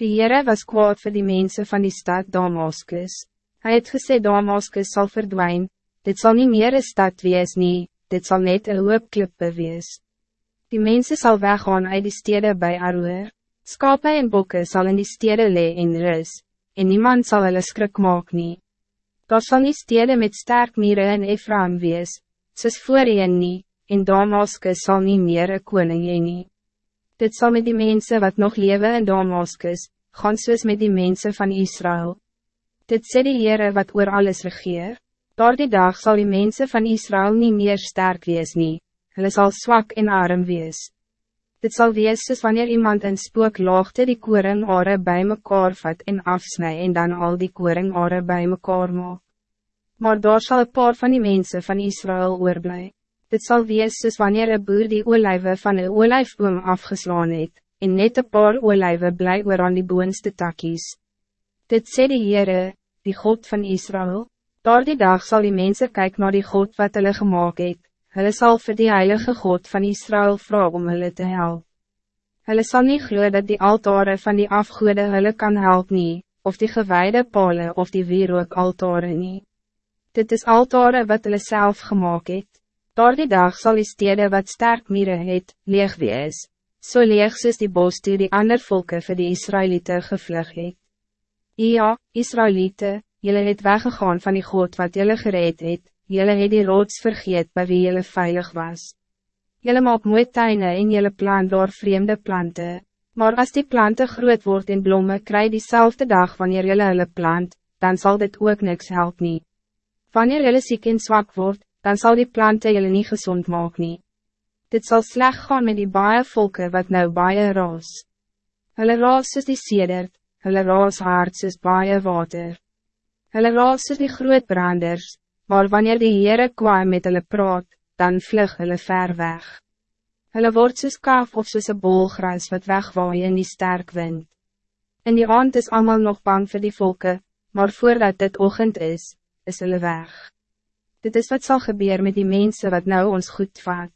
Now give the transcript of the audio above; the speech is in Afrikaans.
Die Heere was kwaad voor die mensen van die stad Damascus. Hij het gesê Damascus zal verdwijnen. dit zal niet meer een stad wees nie, dit zal net een hoopklippe wees. Die mensen zal weggaan uit die steden bij Aroer, skape en bokke zal in die steden lee en rus, en niemand zal hulle skrik maak nie. Daar sal nie stede met sterk mieren en Ephraim wees, soos voorheen nie, en Damascus zal niet meer een koning nie. Dit zal met die mensen wat nog leven in Damascus, gaan soos met die mensen van Israël. Dit sê die Heere wat oor alles regeer. Door die dag zal die mensen van Israël niet meer sterk wees nie, hulle sal zwak en arm wees. Dit zal wees soos wanneer iemand een spook laagte die koringare bij mekaar vat en afsnij en dan al die koringare bij mekaar maak. Maar daar zal een paar van die mensen van Israël oorblij. Dit zal wees soos wanneer een boer die olijven van een olijfboom afgeslaan het, en net een paar olijven bly oor aan die boonste takkies. Dit sê die Heere, die God van Israël. Door die dag zal die mensen kijken naar die God wat hulle gemaakt het. Hulle zal voor die heilige God van Israël vragen om hulle te helpen. Hulle zal niet glo dat die altaren van die afgoede hulle kan helpen nie, of die gewijde palen of die wierook altaren nie. Dit is altaren wat hulle zelf gemaakt het. Door die dag zal die stede wat sterk mieren het, leeg wees. So leeg soos die bos die die ander volke vir die Israëlieten gevlug het. Ja, Israëlieten, Jullie het weggegaan van die God wat jullie gereed het, jullie het die rots vergeet bij wie jullie veilig was. Jullie maak mooi tuine en jullie plant door vreemde planten. Maar als die planten groot wordt in bloemen, krijg diezelfde dag wanneer jullie hulle plant, dan zal dit ook niks helpen. nie. Wanneer jullie ziek en zwak wordt, dan zal die planten jullie niet gezond maken. nie. Dit zal slecht gaan met die baie volken wat nou baie raas. Hulle raas is die sedert, hulle raas hart is baie water. Hulle raas soos die groot branders, maar wanneer die Heere kwaai met hulle praat, dan vlug hulle ver weg. Hulle word soos kaf of soos een bolgras wat wegwaai in die sterk wind. In die aand is allemaal nog bang voor die volken, maar voordat dit ochtend is, is hulle weg. Dit is wat zal gebeuren met die mensen wat nou ons goed vaat.